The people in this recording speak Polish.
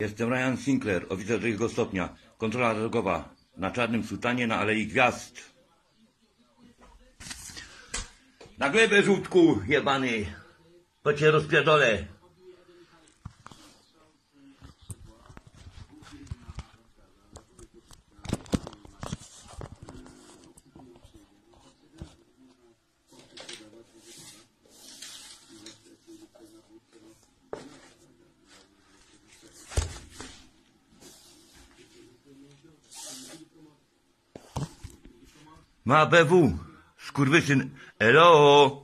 Jestem Ryan Sinclair, oficer drugiego stopnia. Kontrola drogowa na Czarnym Sultanie na Alei Gwiazd. Na glebę żółtku, jebany. To cię rozpierdolę. Ma BW. Skurwysyn. Elo.